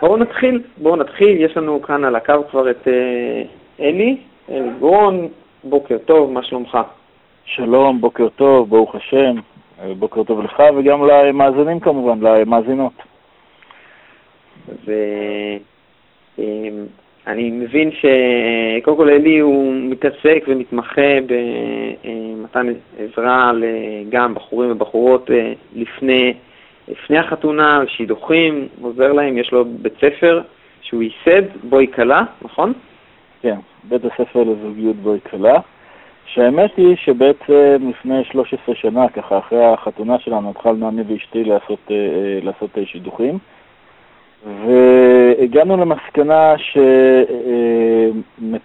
בואו נתחיל, בואו נתחיל, יש לנו כאן על הקו כבר את אה, אלי, אלי גרון, בוקר טוב, מה שלומך? שלום, בוקר טוב, ברוך השם, אה, בוקר טוב לך וגם למאזינים כמובן, למאזינות. ואני מבין שקודם כל אלי הוא מתעסק ומתמחה במתן עזרה גם בחורים ובחורות אה, לפני לפני החתונה, שידוכים, עוזר להם, יש לו בית ספר שהוא ייסד, בואי כלה, נכון? כן, בית הספר לזוגיות בואי כלה, שהאמת היא שבעצם לפני 13 שנה, ככה אחרי החתונה שלנו, התחלנו אני ואשתי לעשות, אה, אה, לעשות שידוכים, והגענו למסקנה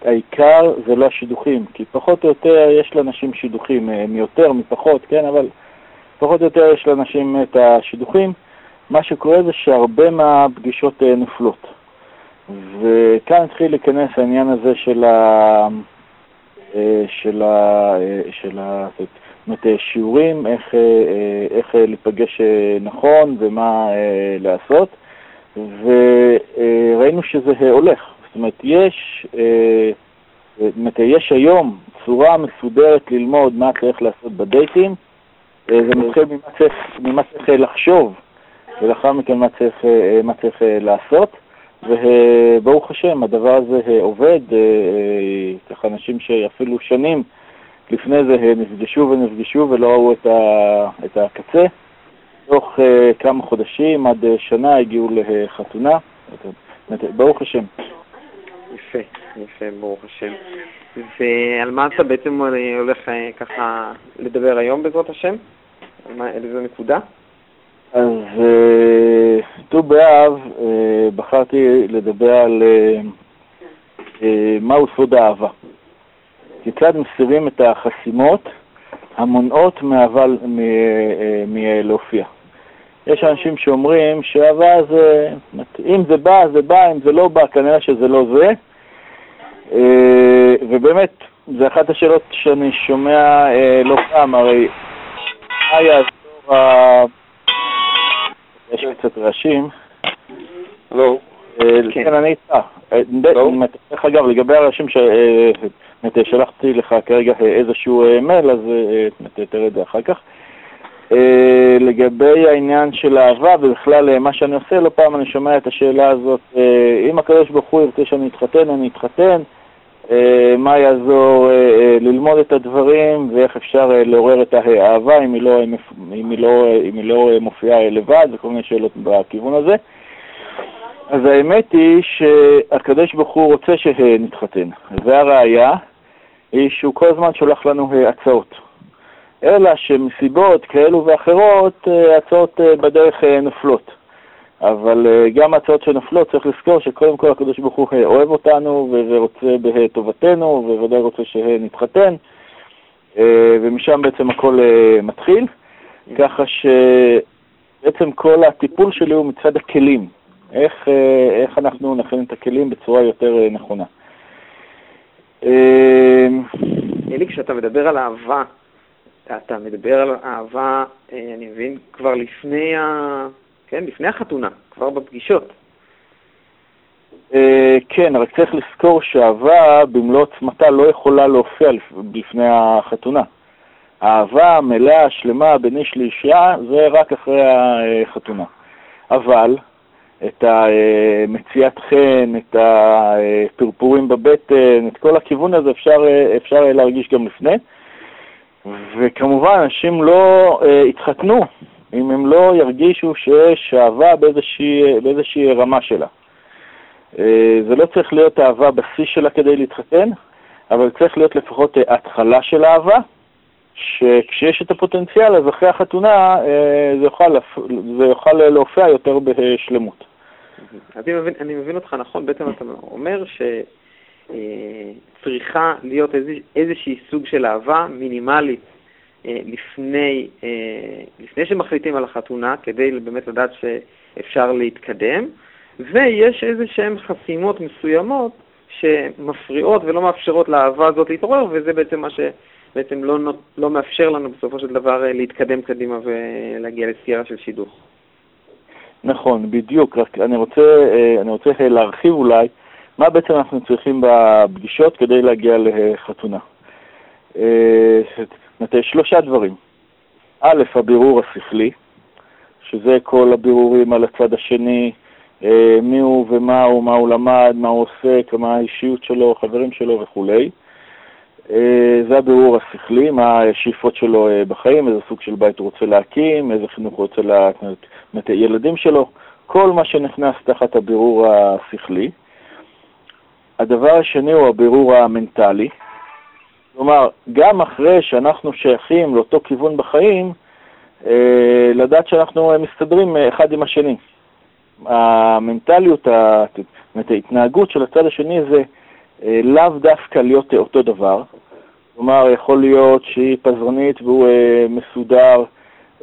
שהעיקר אה, זה לא השידוכים, כי פחות או יותר יש לאנשים שידוכים, מיותר, מפחות, כן, אבל פחות או יותר יש לאנשים את השידוכים. מה שקורה זה שהרבה מהפגישות אה, נופלות. וכאן התחיל להיכנס העניין הזה של ה... אה, של ה... אה, של ה... זאת אומרת, שיעורים, איך, איך להיפגש נכון ומה לעשות, וראינו שזה הולך. זאת אומרת, יש, זאת אומרת, יש היום צורה מסודרת ללמוד מה צריך לעשות בדייטים, זה מתחיל ממה צריך, אה, לחשוב, ולאחר מכן מה צריך, אה, לעשות. וברוך השם, הדבר הזה עובד, ככה אנשים שאפילו שנים לפני זה נפגשו ונפגשו ולא ראו את, ה, את הקצה. תוך כמה חודשים עד שנה הגיעו לחתונה. ברוך השם. יפה, יפה, ברוך השם. ועל מה אתה בעצם הולך ככה לדבר היום בעזרת השם? על איזה נקודה? אז אה, ט"ו באב אה, בחרתי לדבר על אה, מהו סוד האהבה. כיצד מסירים את החסימות המונעות מאהבה מלהופיע. יש אנשים שאומרים שאהבה זה, אם זה בא, זה בא, אם זה לא בא, כנראה שזה לא זה. ובאמת, זו אחת השאלות שאני שומע לא פעם, הרי מה יעזור ה... יש קצת רעשים. לא. כן, אני איתך. אה, דרך אגב, לגבי הרעשים ששלחתי לך כרגע איזשהו אה, מייל, אז תראה את זה אחר כך. לגבי העניין של אהבה ובכלל מה שאני עושה, לא פעם אני שומע את השאלה הזאת, אם הקדוש ברוך הוא ירצה שאני אתחתן, אני אתחתן, אה, מה יעזור אה, אה, ללמוד את הדברים ואיך אפשר לעורר את האהבה אם היא לא, אם היא לא, אם היא לא מופיעה לבד וכל מיני שאלות בכיוון הזה. אז האמת היא שהקדוש ברוך הוא רוצה שנתחתן, והראיה היא שהוא כל הזמן שולח לנו הצעות. אלא שמסיבות כאלו ואחרות הצעות בדרך נופלות. אבל אה, גם ההצעות שנופלות צריך לזכור שקודם כל הקדוש ברוך הוא אה, אוהב אותנו ורוצה בטובתנו וודאי רוצה שנתחתן אה, ומשם בעצם הכל מתחיל, ככה שבעצם כל הטיפול שלי הוא מצד הכלים, איך, איך אנחנו נכין את הכלים בצורה יותר נכונה. אלי, כשאתה מדבר על אהבה, אתה מדבר על אהבה, אני מבין, כבר לפני ה... כן, לפני החתונה, כבר בפגישות. אה, כן, רק צריך לזכור שאהבה במלוא עוצמתה לא יכולה להופיע לפני החתונה. האהבה המלאה, השלמה, בין איש לאישה, זה רק אחרי החתונה. אבל את המציאת חן, את הפרפורים בבטן, את כל הכיוון הזה אפשר, אפשר להרגיש גם לפני. וכמובן, אנשים לא uh, התחתנו אם הם לא ירגישו שיש אהבה באיזושהי, באיזושהי רמה שלה. אה, זה לא צריך להיות אהבה בשיא שלה כדי להתחתן, אבל צריך להיות לפחות אה, התחלה של אהבה, שכשיש את הפוטנציאל, אז אחרי החתונה אה, זה יוכל, זה יוכל להופיע יותר בשלמות. אז אני מבין, אני מבין אותך נכון, בעצם אתה אומר שצריכה להיות איזושהי סוג של אהבה מינימלית אה, לפני, אה, לפני שמחליטים על החתונה, כדי באמת לדעת שאפשר להתקדם, ויש איזה שהן חסימות מסוימות שמפריעות ולא מאפשרות לאהבה הזאת להתעורר, וזה בעצם מה שבעצם לא, לא מאפשר לנו בסופו של דבר אה, להתקדם קדימה ולהגיע לסגירה של שידוך. נכון, בדיוק, רק אני רוצה, אני רוצה להרחיב אולי מה בעצם אנחנו צריכים בפגישות כדי להגיע לחתונה. זאת שלושה דברים. א', הבירור השכלי, שזה כל הבירורים על הצד השני, אה, מי הוא ומה הוא, מה הוא למד, מה הוא עושה, מה האישיות שלו, חברים שלו וכולי. אה, זה הבירור השכלי, מה השאיפות שלו אה, בחיים, איזה סוג של בית הוא רוצה להקים, איזה חינוך הוא רוצה ילדים שלו, כל מה שנכנס תחת הבירור השכלי. הדבר השני הוא הבירור המנטלי. כלומר, גם אחרי שאנחנו שייכים לאותו כיוון בחיים, לדעת שאנחנו מסתדרים אחד עם השני. המנטליות, ההתנהגות של הצד השני זה אה, לאו דווקא להיות אותו דבר. כלומר, יכול להיות שהיא פזרנית והוא אה, מסודר,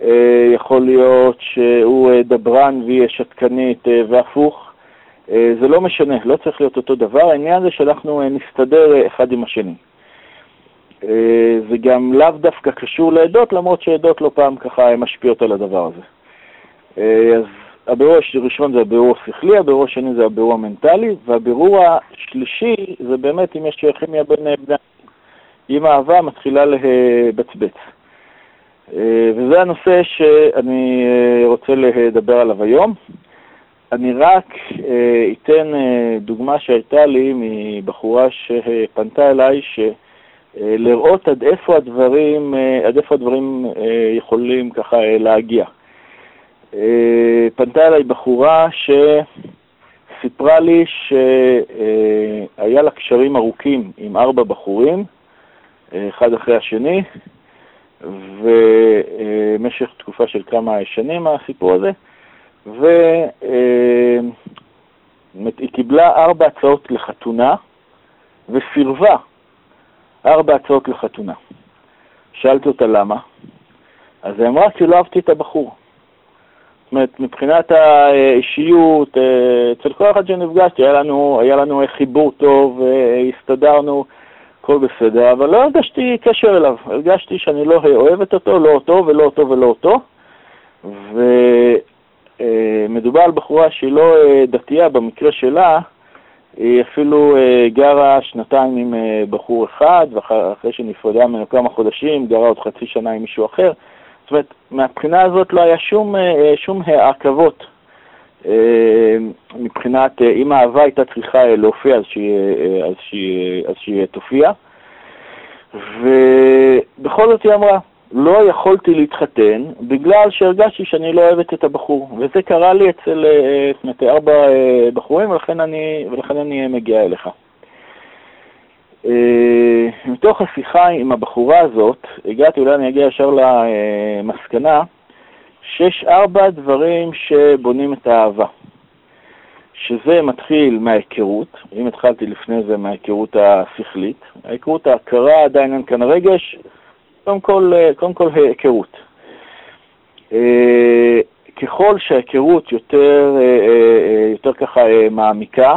אה, יכול להיות שהוא דברן והיא שתקנית והפוך. זה לא משנה, לא צריך להיות אותו דבר, העניין זה שאנחנו נסתדר אחד עם השני. זה גם לאו דווקא קשור לעדות, למרות שעדות לא פעם ככה משפיעות על הדבר הזה. אז הבירור הראשון זה הבירור השכלי, הבירור השני זה הבירור המנטלי, והבירור השלישי זה באמת אם יש כימיה בין בני אם האהבה מתחילה לבצבץ. אה, וזה הנושא שאני אה, רוצה לדבר עליו היום. אני רק אה, אתן דוגמה שהייתה לי מבחורה שפנתה אליי, שלראות עד איפה הדברים, עד איפה הדברים יכולים ככה להגיע. אה, פנתה אליי בחורה שסיפרה לי שהיה לה קשרים ארוכים עם ארבע בחורים, אה, אחד אחרי השני, ובמשך תקופה של כמה שנים הסיפור הזה, והיא אה, קיבלה ארבע הצעות לחתונה וסירבה ארבע הצעות לחתונה. שאלתי אותה למה, אז היא אמרה כי לא אהבתי את הבחור. זאת אומרת, מבחינת האישיות, אה, אצל כל אחד שנפגשתי, היה לנו, היה לנו חיבור טוב, הסתדרנו, הכל בסדר, אבל לא הרגשתי קשר אליו, הרגשתי שאני לא אוהבת אותו, לא אותו ולא אותו ולא אותו, ומדובר על בחורה שהיא לא אה, דתייה, במקרה שלה, היא אפילו אה, גרה שנתיים עם בחור אחד, ואחרי שנפרדה ממנו כמה חודשים, גרה עוד חצי שנה עם מישהו אחר. זאת אומרת, מהבחינה הזאת לא היה שום, אה, שום עכבות. אה, מבחינת, אה, אם האהבה הייתה צריכה להופיע, אז שהיא, אז שהיא, אז שהיא תופיע. ובכל זאת היא אמרה, לא יכולתי להתחתן בגלל שהרגשתי שאני לא אוהבת את הבחור. וזה קרה לי אצל זאת אומרת, ארבע בחורים, ולכן אני, ולכן אני מגיעה אליך. אה, מתוך השיחה עם הבחורה הזאת, הגעתי, אולי אני אגיע ישר למסקנה, שיש ארבע דברים שבונים את האהבה. שזה מתחיל מההיכרות, אם התחלתי לפני זה מההיכרות השכלית, ההיכרות ההכרה, עדיין אין כאן רגש, קודם כל, קודם כל היכרות. אה, ככל שההיכרות יותר, אה, יותר ככה מעמיקה,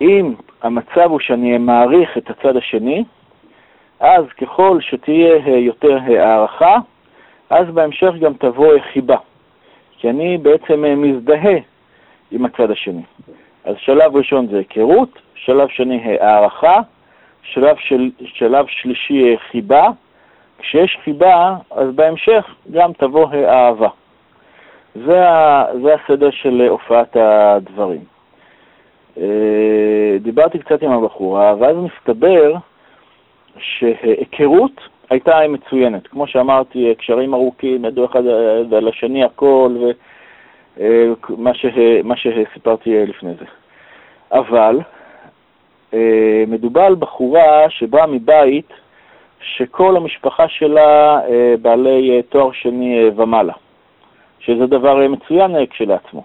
אם המצב הוא שאני מעריך את הצד השני, אז ככל שתהיה אה, יותר אה, הערכה, אז בהמשך גם תבוא חיבה. כי אני בעצם אה, מזדהה עם הצד השני. אז שלב ראשון זה היכרות, שלב שני הערכה, שלב, של, שלב שלישי חיבה. כשיש חיבה, אז בהמשך גם תבוא האהבה. זה, זה הסדר של הופעת הדברים. אה, דיברתי קצת עם הבחורה, ואז מסתבר שהיכרות הייתה מצוינת. כמו שאמרתי, קשרים ארוכים, ידעו אחד על השני הכל, ומה אה, ש... שסיפרתי לפני זה. אבל אה, מדובר על בחורה שבאה מבית שכל המשפחה שלה בעלי תואר שני ומעלה, שזה דבר מצוין כשלעצמו.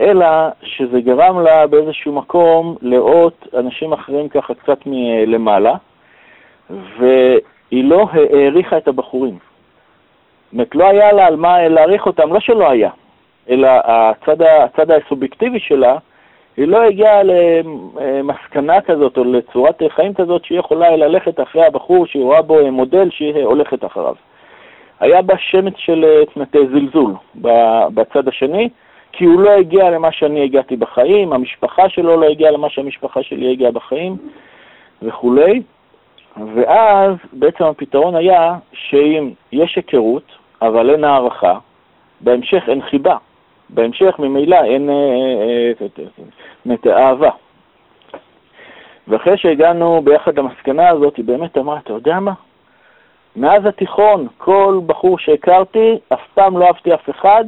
אלא שזה גרם לה באיזשהו מקום לראות אנשים אחרים ככה קצת מלמעלה, והיא לא העריכה את הבחורים. זאת אומרת, לא היה לה על מה להעריך אותם, לא שלא היה, אלא הצד, הצד הסובייקטיבי שלה, היא לא הגיעה למסקנה כזאת או לצורת חיים כזאת שהיא יכולה ללכת אחרי הבחור שהיא רואה בו מודל שהיא הולכת אחריו. היה בה שמץ של תנתי זלזול בצד השני, כי הוא לא הגיע למה שאני הגעתי בחיים, המשפחה שלו לא הגיעה למה שהמשפחה שלי הגיעה בחיים וכולי. ואז בעצם הפתרון היה שאם יש היכרות, אבל אין הערכה, בהמשך אין חיבה. בהמשך ממילא אין אה, אה, אה, אהבה. ואחרי שהגענו ביחד למסקנה הזאת, היא באמת אמרה, אתה יודע מה? מאז התיכון, כל בחור שהכרתי, אף פעם לא אהבתי אף אחד,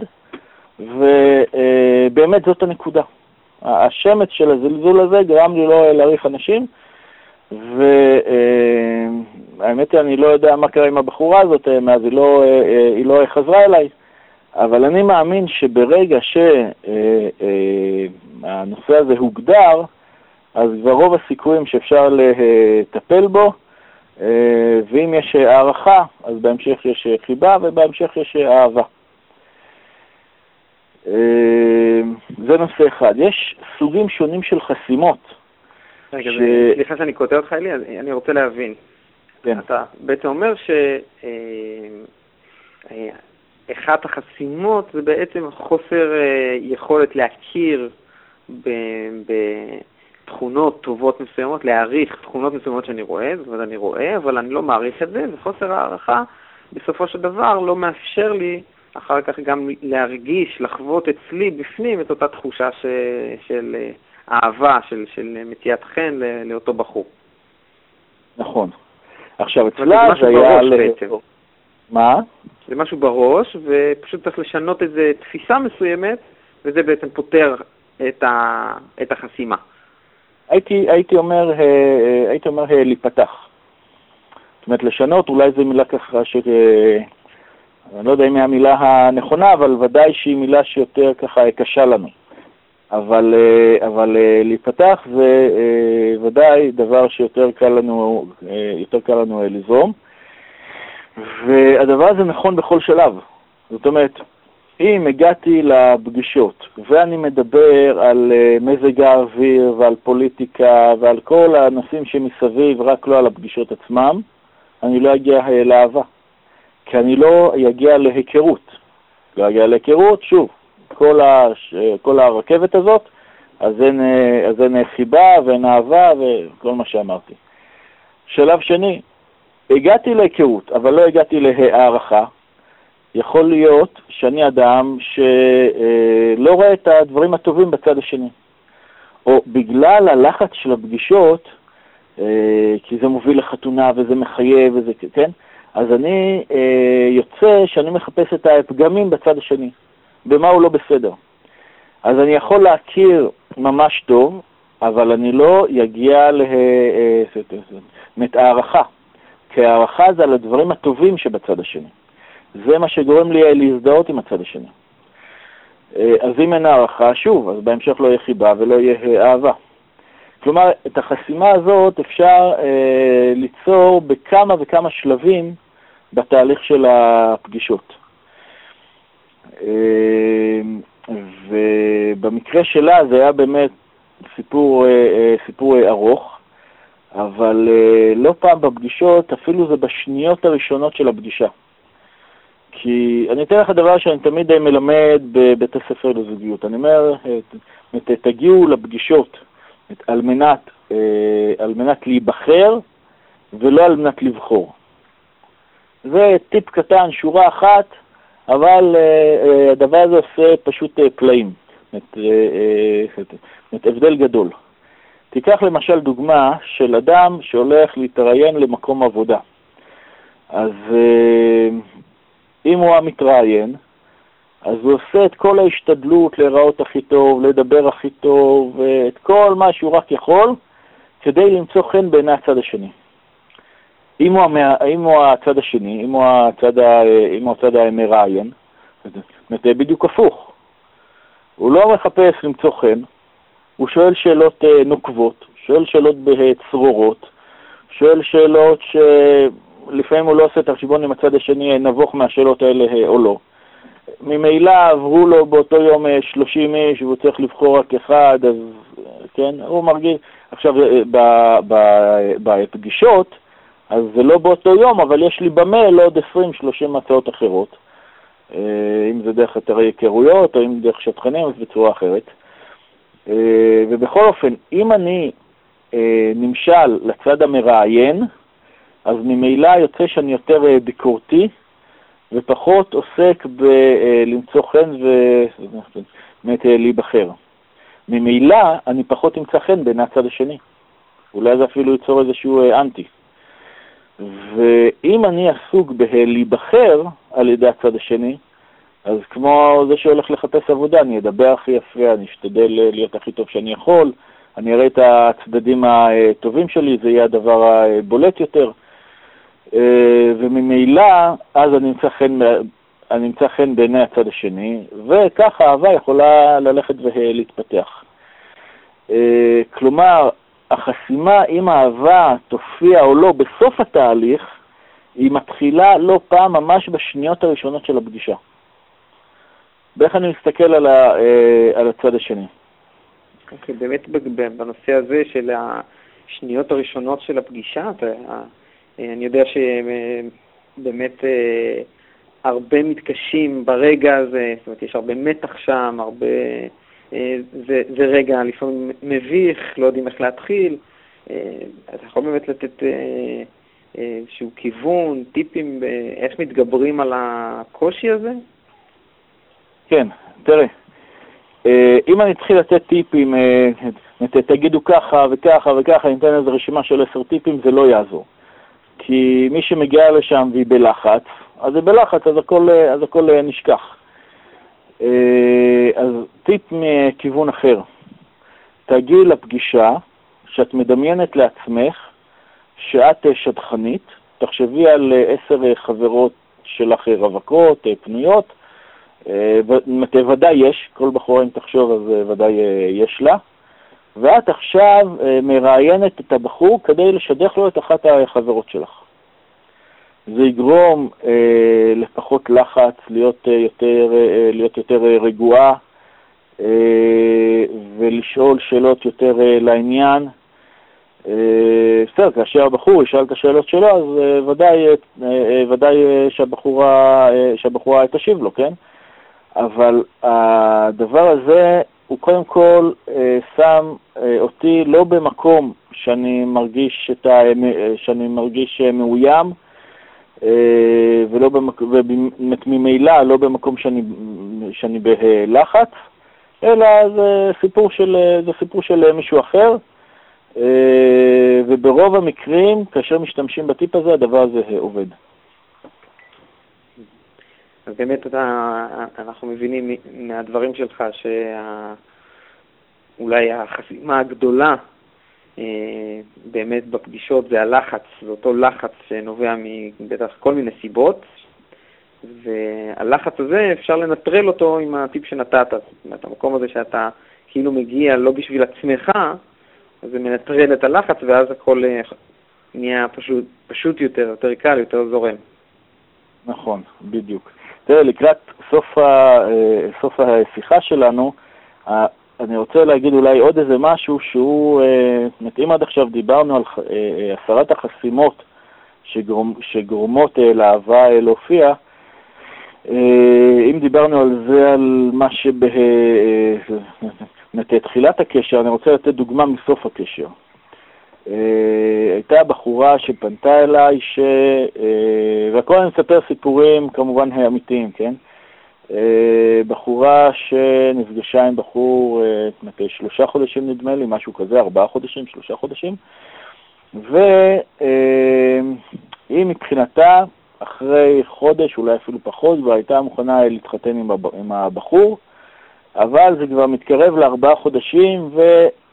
ובאמת זאת הנקודה. השמץ של הזלזול הזה גרם לי לא להעריך אנשים, והאמת היא, אני לא יודע מה קרה עם הבחורה הזאת, מאז היא לא, היא לא חזרה אליי, אבל אני מאמין שברגע שהנושא הזה הוגדר, אז כבר רוב הסיכויים שאפשר לטפל בו, ואם יש הערכה, אז בהמשך יש חיבה ובהמשך יש אהבה. זה נושא אחד. יש סוגים שונים של חסימות. רגע, ש... סליחה שאני קוטע אותך, אלי, אני רוצה להבין. כן. אתה בעצם אומר שאחת אה, אה, החסימות זה בעצם חוסר אה, יכולת להכיר בתכונות טובות מסוימות, להעריך תכונות מסוימות שאני רואה, זאת אומרת אני רואה, אבל אני לא מעריך את זה, וחוסר הערכה בסופו של דבר לא מאפשר לי אחר כך גם להרגיש, לחוות אצלי בפנים את אותה תחושה ש, של אהבה, של, של מציאת חן לאותו בחור. נכון. עכשיו, אצלה זה היה... מה? זה משהו בראש, ופשוט צריך לשנות איזו תפיסה מסוימת, וזה בעצם פותר את, ה... את החסימה. הייתי, הייתי אומר, אה, אה, הייתי אומר אה, להיפתח. זאת אומרת, לשנות, אולי זו מילה ככה ש... אני לא יודע אם היא המילה הנכונה, אבל ודאי שהיא מילה שיותר ככה קשה לנו. אבל, אבל להיפתח זה ודאי דבר שיותר קל לנו, יותר קל לנו לזרום. והדבר הזה נכון בכל שלב. זאת אומרת, אם הגעתי לפגישות ואני מדבר על מזג האוויר ועל פוליטיקה ועל כל הנושאים שמסביב, רק לא על הפגישות עצמם, אני לא אגיע לאהבה. כי אני לא אגיע להיכרות. לא אגיע להיכרות, שוב, כל, הש... כל הרכבת הזאת, אז אין, אז אין חיבה ואין אהבה וכל מה שאמרתי. שלב שני, הגעתי להיכרות, אבל לא הגעתי להערכה. יכול להיות שאני אדם שלא רואה את הדברים הטובים בצד השני. או בגלל הלחץ של הפגישות, אה, כי זה מוביל לחתונה וזה מחייב וזה, כן? אז אני אה, יוצא שאני מחפש את הפגמים בצד השני. במה הוא לא בסדר. אז אני יכול להכיר ממש טוב, אבל אני לא אגיע להערכה. כי הערכה זה על הדברים הטובים שבצד השני. זה מה שגורם לי להזדהות עם הצד השני. אה, אז אם אין הערכה, שוב, אז בהמשך לא יהיה חיבה ולא יהיה אהבה. כלומר, את החסימה הזאת אפשר אה, ליצור בכמה וכמה שלבים בתהליך של הפגישות. אמ, ובמקרה שלה זה היה באמת סיפור, אה, אה, סיפור אה, ארוך, אבל לא פעם בפגישות, אפילו זה בשניות הראשונות של הפגישה. כי אני אתן לך דבר שאני תמיד מלמד בבית הספר לזוגיות. אני אומר, תגיעו לפגישות על מנת, על מנת להיבחר ולא על מנת לבחור. זה טיפ קטן, שורה אחת, אבל הדבר הזה עושה פשוט פלאים, זאת הבדל גדול. תיקח למשל דוגמה של אדם שהולך להתראיין למקום עבודה. אז אם הוא המתראיין, אז הוא עושה את כל ההשתדלות להיראות הכי טוב, לדבר הכי טוב, את כל מה שהוא רק יכול, כדי למצוא חן בעיני הצד השני. אם הוא, המ... אם הוא הצד השני, אם הוא הצד, ה... אם הוא הצד המראיין, זה בדיוק הפוך. הוא לא מחפש למצוא חן, הוא שואל שאלות אה, נוקבות, שואל שאלות צרורות, שואל שאלות שלפעמים הוא לא עושה את החשבון עם הצד השני אה, נבוך מהשאלות האלה אה, או לא. ממילא עברו לו באותו יום 30 איש והוא צריך לבחור רק אחד, אז כן, הוא מרגיש... עכשיו, בפגישות, אז זה לא באותו יום, אבל יש לי במייל עוד 20-30 הצעות אחרות. אה, אם זה דרך אתרי היכרויות או אם דרך שטחנים, אז בצורה אחרת. אה, ובכל אופן, אם אני אה, נמשל לצד המראיין, אז ממילא יוצא שאני יותר ביקורתי ופחות עוסק בלמצוא חן ובאמת להיבחר. ממילא אני פחות אמצא חן בעיני הצד השני. אולי זה אפילו ייצור איזשהו אנטי. ואם אני עסוק בלהיבחר על ידי הצד השני, אז כמו זה שהולך לחפש עבודה, אני אדבר הכי יפה, אני אשתדל להיות הכי טוב שאני יכול, אני אראה את הצדדים הטובים שלי, זה יהיה הדבר הבולט יותר. וממילא, אז אני אמצא חן, אני אמצא חן בעיני הצד השני, וככה אהבה יכולה ללכת ולהתפתח. כלומר, החסימה, אם האהבה תופיע או לא בסוף התהליך, היא מתחילה לא פעם ממש בשניות הראשונות של הפגישה. ואיך אני מסתכל על, ה, אה, על הצד השני. Okay, אוקיי, באמת בנושא הזה של השניות הראשונות של הפגישה, אתה, אה, אני יודע שבאמת אה, הרבה מתקשים ברגע הזה, זאת אומרת, יש הרבה מתח שם, הרבה... זה, זה רגע לפעמים מביך, לא יודעים איך להתחיל. אתה יכול באמת לתת איזשהו כיוון, טיפים, איך מתגברים על הקושי הזה? כן, תראה, אה, אם אני אתחיל לתת טיפים, אה, תגידו ככה וככה וככה, אני אתן איזו רשימה של עשר טיפים, זה לא יעזור. כי מי שמגיע לשם והיא בלחץ, אז היא בלחץ, אז הכל, אז הכל נשכח. אה, אז טיפ מכיוון אחר, תגיעי לפגישה שאת מדמיינת לעצמך שאת שדכנית, תחשבי על עשר חברות שלך רווקות, פנויות, אה, ודאי יש, כל בחורה אם תחשוב אז אה, ודאי אה, יש לה, ואת עכשיו מראיינת את הבחור כדי לשדך לו את אחת החברות שלך. זה יגרום אה, לפחות לחץ, להיות יותר, אה, להיות יותר רגועה אה, ולשאול שאלות יותר אה, לעניין. בסדר, כאשר הבחור ישאל את השאלות שלו, אז אה, ודאי, אה, ודאי שהבחורה, שהבחורה תשיב לו, כן? אבל הדבר הזה הוא קודם כל אה, שם אה, אותי לא במקום שאני מרגיש, ה... אה, שאני מרגיש מאוים, ולא במק... וממילא לא במקום שאני, שאני בלחץ, אלא זה סיפור של, זה סיפור של מישהו אחר, וברוב המקרים, כאשר משתמשים בטיפ הזה, הדבר הזה עובד. אז באמת אתה, אנחנו מבינים מהדברים שלך שאולי החסימה הגדולה אה, באמת בפגישות זה הלחץ, זה אותו לחץ שנובע מבטח כל מיני סיבות, והלחץ הזה אפשר לנטרל אותו עם הטיפ שנתת. זאת אומרת, המקום הזה שאתה כאילו מגיע לא בשביל עצמך, אז זה מנטרל את הלחץ ואז הכל אה, נהיה פשוט, פשוט יותר, יותר קל, יותר זורם. נכון, בדיוק. תראה, לקראת סוף, ה, אה, סוף השיחה שלנו, אני רוצה להגיד אולי עוד איזה משהו שהוא, אה, אם עד עכשיו דיברנו על אה, הסרת החסימות שגורמ, שגורמות לאהבה להופיע, אם דיברנו על זה, על מה שבתחילת הקשר, אני רוצה לתת דוגמה מסוף הקשר. אה, הייתה בחורה שפנתה אליי, ש... אה, והכל אני מספר סיפורים כמובן אמיתיים, כן? אה, בחורה שנפגשה עם בחור לפני שלושה חודשים נדמה לי, משהו כזה, ארבעה חודשים, שלושה חודשים, והיא מבחינתה, אחרי חודש, אולי אפילו פחות, כבר הייתה מוכנה להתחתן עם הבחור, אבל זה כבר מתקרב לארבעה חודשים,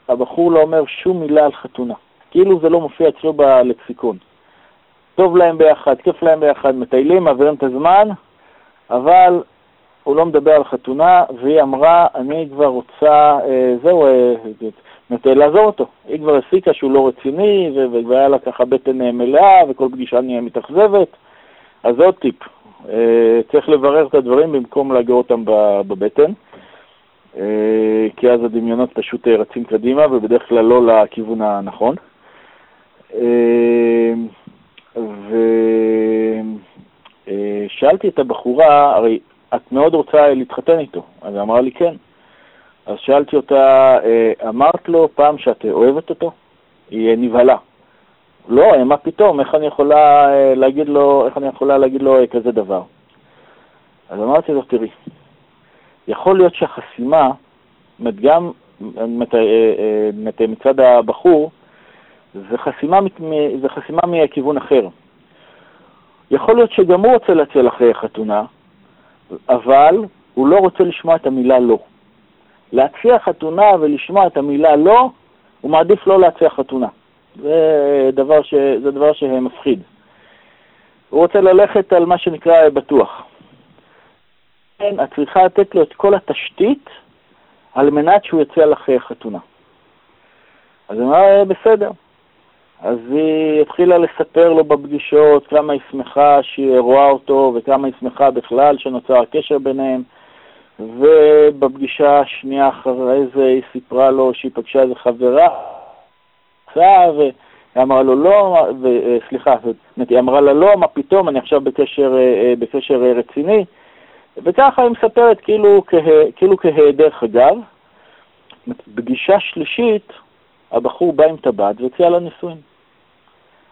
והבחור לא אומר שום מילה על חתונה. כאילו זה לא מופיע אצלו בלקסיקון. טוב להם ביחד, כיף להם ביחד, מטיילים, מעבירים את הזמן, אבל הוא לא מדבר על חתונה, והיא אמרה, אני כבר רוצה, אה, זהו, אה, לעזור אותו. היא כבר הסיקה שהוא לא רציני, והיה לה ככה בטן אה, מלאה, וכל פגישה נהיה מתאכזבת. אז עוד טיפ, אה, צריך לברר את הדברים במקום לאגור אותם בבטן. אה, כי אז הדמיונות פשוט אה, רצים קדימה, ובדרך כלל לא לכיוון הנכון. אמ, ושאלתי את הבחורה, הרי את מאוד רוצה להתחתן איתו? אז היא אמרה לי כן. אז שאלתי אותה, אה, אמרת לו פעם שאת אוהבת אותו? היא נבהלה. לא, מה פתאום, איך אני יכולה אה, להגיד לו, איך אני יכולה להגיד לו כזה דבר? אז אמרתי לו, תראי, יכול להיות שהחסימה, גם מצד הבחור, זה חסימה, זה חסימה מכיוון אחר. יכול להיות שגם הוא רוצה לצאת אחרי חתונה, אבל הוא לא רוצה לשמוע את המילה לא. להציע חתונה ולשמוע את המילה לא, הוא מעדיף לא להציע חתונה. זה דבר, ש... זה דבר שמפחיד. הוא רוצה ללכת על מה שנקרא בטוח. כן, את צריכה לתת לו את כל התשתית על מנת שהוא יצא לך חתונה. אז הוא אמר, בסדר. אז היא התחילה לספר לו בפגישות כמה היא שמחה שהיא רואה אותו וכמה היא שמחה בכלל שנוצר הקשר ביניהם. ובפגישה השנייה אחרי זה היא סיפרה לו שהיא פגשה איזה חברה, והיא אמרה לו לא, ו, סליחה, היא אמרה לה לא, מה פתאום, אני עכשיו בקשר, בקשר רציני. וככה היא מספרת כאילו, כה, כאילו כהיעדר אגב. פגישה שלישית, הבחור בא עם טבעת והציע לה נישואין.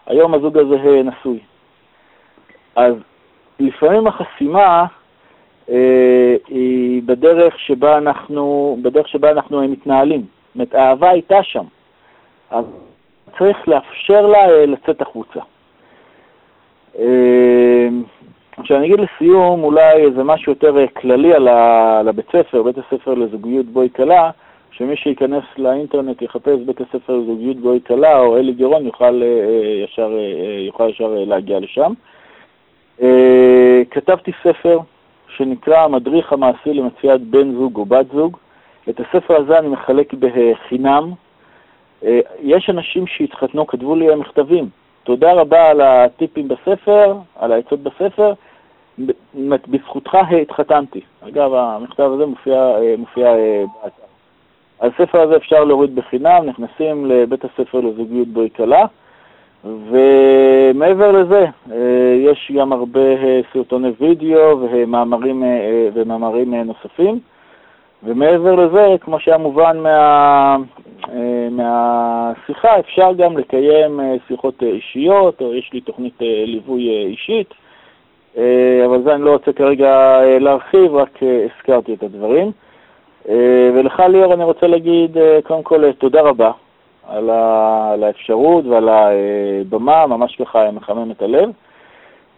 היום הזוג הזה נשוי. אז לפעמים החסימה אה, היא בדרך שבה אנחנו, בדרך שבה אנחנו מתנהלים. זאת אומרת, האהבה הייתה שם. אז צריך לאפשר לה אה, לצאת החוצה. אה, עכשיו אני אגיד לסיום אולי איזה משהו יותר כללי על הבית ספר, בית הספר לזוגיות בוי קלה, שמי שייכנס לאינטרנט יחפש בית הספר לזוגיות בוי קלה או אלי גירון יוכל ישר, יוכל ישר להגיע לשם. כתבתי ספר שנקרא המדריך המעשי למציאת בן זוג או בת זוג. את הספר הזה אני מחלק בחינם. אה, יש אנשים שהתחתנו, כתבו לי מכתבים. תודה רבה על הטיפים בספר, על העצות בספר. בזכותך התחתנתי. אגב, המכתב הזה מופיע, אה, מופיע אה, באתר. הספר הזה אפשר להוריד בחינם, נכנסים לבית הספר לזוגיות בוי קלה. ומעבר לזה, אה, יש גם הרבה אה, סרטוני וידאו ומאמרים, אה, ומאמרים נוספים. ומעבר לזה, כמו שהיה מובן מה, מהשיחה, אפשר גם לקיים שיחות אישיות, או יש לי תוכנית ליווי אישית, אבל זה אני לא רוצה כרגע להרחיב, רק הזכרתי את הדברים. ולך, ליאור, אני רוצה להגיד קודם כל תודה רבה על, ה, על האפשרות ועל הבמה, ממש ככה מחמם את הלב.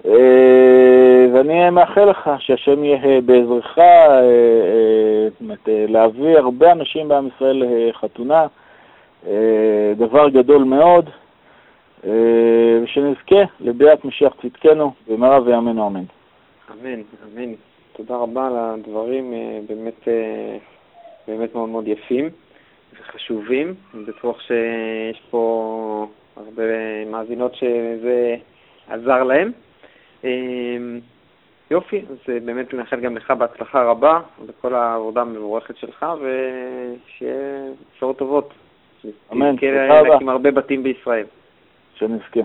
אה, ואני מאחל לך שהשם יהיה בעזרך, אה, אה, להביא הרבה אנשים בעם ישראל לחתונה, דבר גדול מאוד, ושנזכה לביאת משיח צדקנו במהרה וימינו אמן. אמן, אמן. תודה רבה על הדברים באמת, באמת מאוד מאוד יפים. וחשובים. אני בטוח שיש פה הרבה מאזינות שזה עזר להם. אמ, יופי, אז באמת נאחל גם לך בהצלחה רבה בכל העבודה המבורכת שלך, ושיהיה בשורות טובות. אמן, תודה רבה. עם הרבה בתים בישראל. שנזכה.